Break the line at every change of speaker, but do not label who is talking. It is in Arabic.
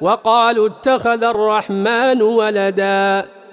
وقالوا اتخذ الرحمن ولداً.